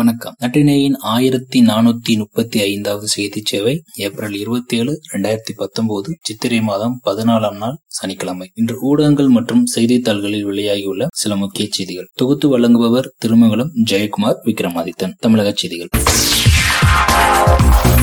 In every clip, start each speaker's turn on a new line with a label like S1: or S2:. S1: வணக்கம் நட்டினையின் ஆயிரத்தி நானூத்தி முப்பத்தி ஐந்தாவது செய்தி சேவை ஏப்ரல் இருபத்தி ஏழு இரண்டாயிரத்தி பத்தொன்பது சித்திரை மாதம் பதினாலாம் நாள் சனிக்கிழமை இன்று ஊடகங்கள் மற்றும் செய்தித்தாள்களில் வெளியாகியுள்ள சில முக்கிய செய்திகள் தொகுத்து வழங்குபவர் திருமங்கலம் ஜெயக்குமார் விக்ரமாதித்தன் தமிழக செய்திகள்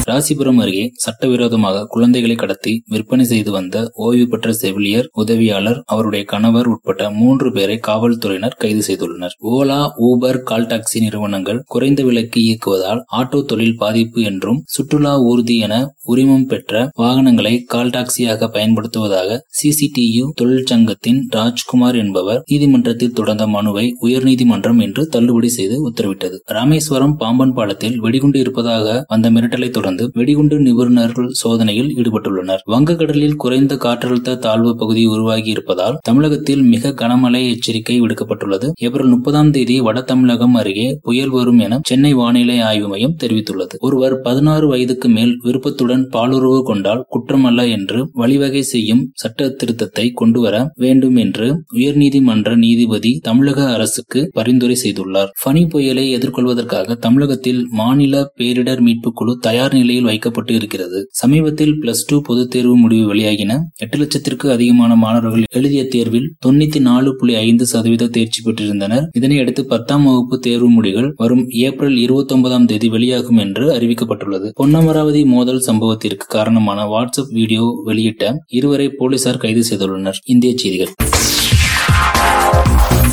S1: ராசிபுரம் அருகே சட்டவிரோதமாக குழந்தைகளை கடத்தி விற்பனை செய்து வந்த ஓய்வு பெற்ற செவிலியர் உதவியாளர் அவருடைய கணவர் உட்பட்ட மூன்று பேரை காவல்துறையினர் கைது செய்துள்ளனர் ஓலா ஊபர் கால் டாக்ஸி நிறுவனங்கள் குறைந்த விலைக்கு இயக்குவதால் ஆட்டோ தொழில் பாதிப்பு என்றும் சுற்றுலா ஊர்தி என உரிமம் பெற்ற வாகனங்களை கால் டாக்ஸியாக பயன்படுத்துவதாக சிசிடியு தொழிற்சங்கத்தின் ராஜ்குமார் என்பவர் நீதிமன்றத்தில் தொடர்ந்த மனுவை உயர்நீதிமன்றம் இன்று தள்ளுபடி செய்து உத்தரவிட்டது ராமேஸ்வரம் பாம்பன் பாலத்தில் வெடிகுண்டு இருப்பதாக வந்த மிரட்டலை தொடர்ந்து தொடர்ந்து வெடிகுண்டு நிபுணர்கள் சோதனையில் ஈடுபட்டுள்ளனர் வங்கக்கடலில் குறைந்த காற்றழுத்த தாழ்வு பகுதி உருவாகி இருப்பதால் தமிழகத்தில் மிக கனமழை எச்சரிக்கை விடுக்கப்பட்டுள்ளது ஏப்ரல் முப்பதாம் தேதி வட தமிழகம் அருகே புயல் வரும் என சென்னை வானிலை ஆய்வு மையம் தெரிவித்துள்ளது ஒருவர் பதினாறு வயதுக்கு மேல் விருப்பத்துடன் பாலுறவு கொண்டால் குற்றமல்ல என்று வழிவகை செய்யும் சட்ட திருத்தத்தை கொண்டுவர வேண்டும் என்று உயர்நீதிமன்ற நீதிபதி தமிழக அரசுக்கு பரிந்துரை செய்துள்ளார் பனி புயலை எதிர்கொள்வதற்காக தமிழகத்தில் மாநில பேரிடர் மீட்புக் குழு தயார் நிலையில் வைக்கப்பட்டு இருக்கிறது சமீபத்தில் பிளஸ் டூ பொதுத் தேர்வு முடிவு வெளியாகின எட்டு லட்சத்திற்கு அதிகமான மாணவர்கள் எழுதிய தேர்வில் தொண்ணூத்தி நாலு புள்ளி ஐந்து சதவீத தேர்ச்சி பெற்றிருந்தனர் இதனையடுத்து பத்தாம் வகுப்பு தேர்வு முடிவுகள் வரும் ஏப்ரல் இருபத்தி ஒன்பதாம் தேதி வெளியாகும் என்று அறிவிக்கப்பட்டுள்ளது பொன்னமராவதி மோதல் சம்பவத்திற்கு காரணமான வாட்ஸ்அப் வீடியோ வெளியிட்ட இருவரை போலீசார் கைது செய்துள்ளனர் இந்திய செய்திகள்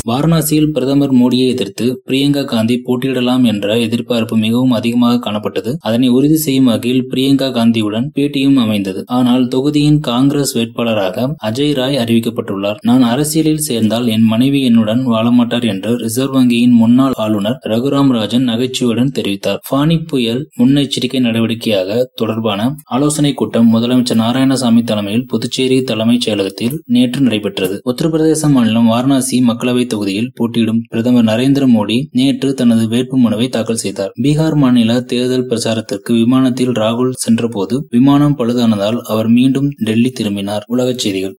S1: வாரணாசியில் பிரதமர் மோடியை எதிர்த்து பிரியங்கா காந்தி போட்டியிடலாம் என்ற எதிர்பார்ப்பு மிகவும் அதிகமாக காணப்பட்டது அதனை உறுதி செய்யும் வகையில் பிரியங்கா காந்தியுடன் பேட்டியும் அமைந்தது ஆனால் தொகுதியின் காங்கிரஸ் வேட்பாளராக அஜய் ராய் அறிவிக்கப்பட்டுள்ளார் நான் அரசியலில் சேர்ந்தால் என் மனைவி என்னுடன் வாழமாட்டார் என்று ரிசர்வ் வங்கியின் முன்னாள் ஆளுநர் ரகுராம் ராஜன் நகைச்சுவையுடன் தெரிவித்தார் ஃபானி புயல் முன்னெச்சரிக்கை நடவடிக்கையாக தொடர்பான ஆலோசனை கூட்டம் முதலமைச்சர் நாராயணசாமி தலைமையில் புதுச்சேரி தலைமைச் செயலகத்தில் நேற்று நடைபெற்றது உத்தரப்பிரதேச மாநிலம் வாரணாசி மக்களவை தொகுதியில் போட்டியிடும் பிரதமர் நரேந்திர மோடி நேற்று தனது வேட்புமனுவை தாக்கல் செய்தார் பீகார் மாநில தேர்தல் பிரச்சாரத்திற்கு விமானத்தில் ராகுல் சென்றபோது விமானம் பழுதானதால் அவர் மீண்டும் டெல்லி திரும்பினார் உலகச் செய்திகள்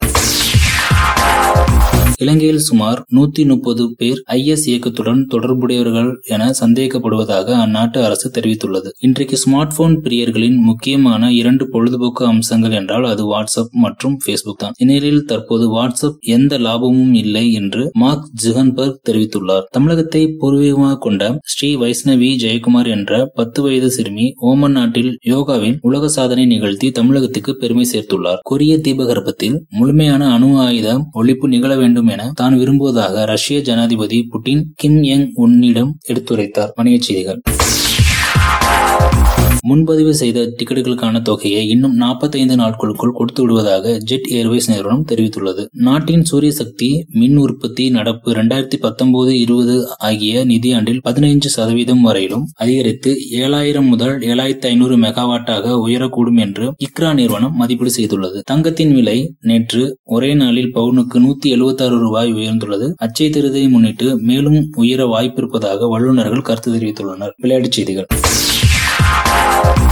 S1: இலங்கையில் சுமார் நூத்தி முப்பது பேர் ஐஎஸ் இயக்கத்துடன் தொடர்புடையவர்கள் என சந்தேகிக்கப்படுவதாக அந்நாட்டு அரசு தெரிவித்துள்ளது இன்றைக்கு ஸ்மார்ட் போன் பிரியர்களின் முக்கியமான இரண்டு பொழுதுபோக்கு அம்சங்கள் என்றால் அது வாட்ஸ்அப் மற்றும் பேஸ்புக் தான் இந்நிலையில் தற்போது வாட்ஸ்அப் எந்த லாபமும் இல்லை என்று மார்க் ஜுகன்பர்க் தெரிவித்துள்ளார் தமிழகத்தை பூர்வீகமாக கொண்ட ஸ்ரீ வைஷ்ணவி ஜெயக்குமார் என்ற பத்து வயது சிறுமி ஓமன் நாட்டில் யோகாவின் உலக சாதனை நிகழ்த்தி தமிழகத்துக்கு பெருமை சேர்த்துள்ளார் கொரிய தீபகற்பத்தில் முழுமையான அணு ஆயுதம் ஒழிப்பு நிகழ வேண்டும் வேண்டும் என தான் விரும்புவதாக ரஷ்ய ஜனாதிபதி புட்டின் கிம் யங் உன்னிடம் எடுத்துரைத்தார் வணிகச் செய்திகள் முன்பதிவு செய்த டிக்கெட்டுகளுக்கான தொகையை இன்னும் நாற்பத்தைந்து நாட்களுக்குள் கொடுத்து விடுவதாக ஜெட் ஏர்வேஸ் நிறுவனம் தெரிவித்துள்ளது நாட்டின் சூரிய சக்தி மின் உற்பத்தி நடப்பு இரண்டாயிரத்தி பத்தொன்பது இருபது ஆகிய நிதியாண்டில் பதினைஞ்சு சதவீதம் வரையிலும் அதிகரித்து ஏழாயிரம் முதல் ஏழாயிரத்தி ஐநூறு மெகாவாட்டாக உயரக்கூடும் என்று இக்ரா நிறுவனம் மதிப்பீடு செய்துள்ளது தங்கத்தின் விலை நேற்று ஒரே நாளில் பவுனுக்கு நூத்தி எழுபத்தாறு ரூபாய் உயர்ந்துள்ளது அச்சை திருதியை முன்னிட்டு மேலும் உயர வாய்ப்பிருப்பதாக வல்லுநர்கள் கருத்து தெரிவித்துள்ளனர் விளையாட்டுச் செய்திகள்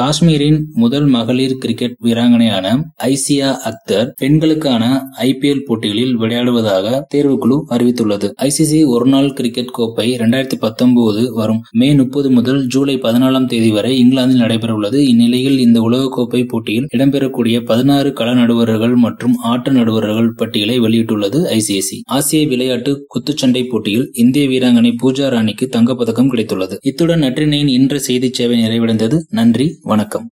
S1: காஷ்மீரின் முதல் மகளிர் கிரிக்கெட் வீராங்கனையான ஐசியா அக்தர் பெண்களுக்கான ஐபிஎல் போட்டிகளில் விளையாடுவதாக தேர்வுக்குழு அறிவித்துள்ளது ஐசிசி ஒருநாள் கிரிக்கெட் கோப்பை இரண்டாயிரத்தி பத்தொன்பது வரும் மே முப்பது முதல் ஜூலை பதினாலாம் தேதி வரை இங்கிலாந்தில் நடைபெறவுள்ளது இந்நிலையில் இந்த உலகக்கோப்பை போட்டியில் இடம்பெறக்கூடிய பதினாறு கள நடுவர்கள் மற்றும் ஆட்ட நடுவர்கள் பட்டியலை வெளியிட்டுள்ளது ஐசிஐசி ஆசிய விளையாட்டு குத்துச்சண்டை போட்டியில் இந்திய வீராங்கனை பூஜா ராணிக்கு தங்கப்பதக்கம் கிடைத்துள்ளது இத்துடன் நற்றினையின் இன்ற செய்தி சேவை நிறைவடைந்தது நன்றி வணக்கம்